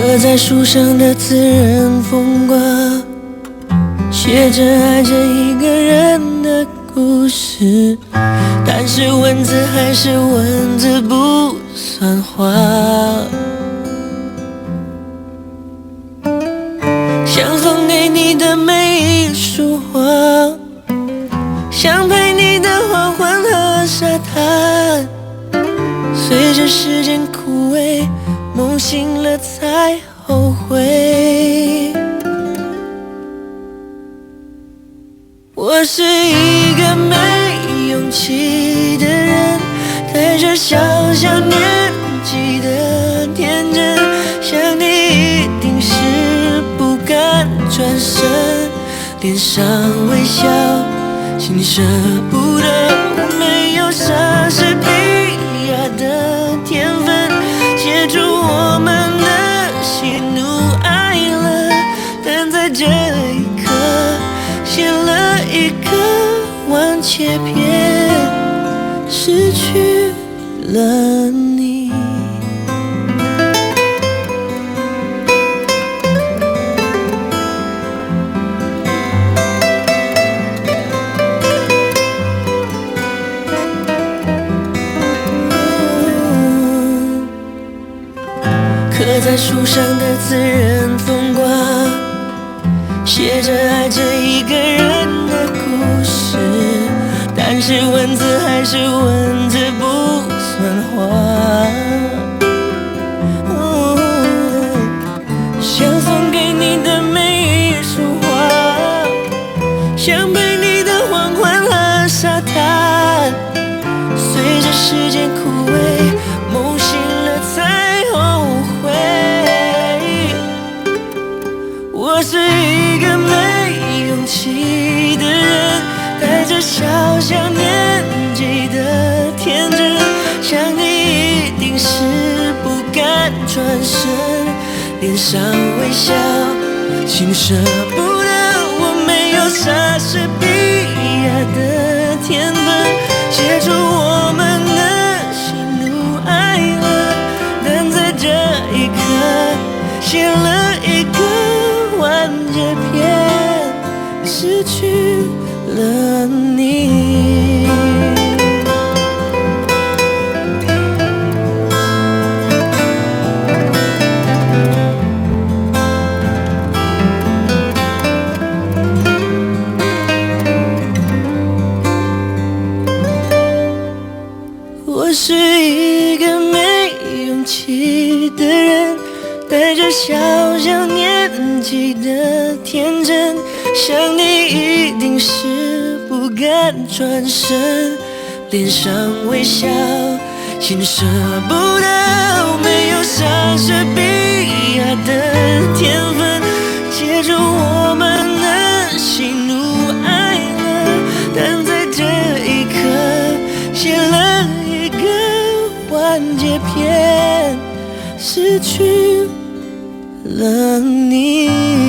刻在树上的自然风刮，写着爱着一个人的故事，但是文字还是文字不算话。想送给你的每一束花，想陪你的黄昏和沙滩，随着时间枯萎，梦醒了才后悔。我是一个没勇气的人，带着小小年纪的天真，想你一定是不敢转身，脸上微笑，心里舍不得，没有莎士比亚的一个完结篇，失去了你。刻在树上的自然风光。写着爱着一个人的故事，但是文字还是文字不算话。我是一个没勇气的人，带着小小年纪的天真，想你一定是不敢转身，脸上微笑，心舍不得，我没有莎士比亚的天分，写出我们失去了你。我是一个没勇气的人，带着小小年纪的天真，想你一定是不敢转身，脸上微笑，心舍不得，没有莎士比亚的天分，写出我们的喜怒哀乐，但在这一刻，写了一个完结篇，失去了你。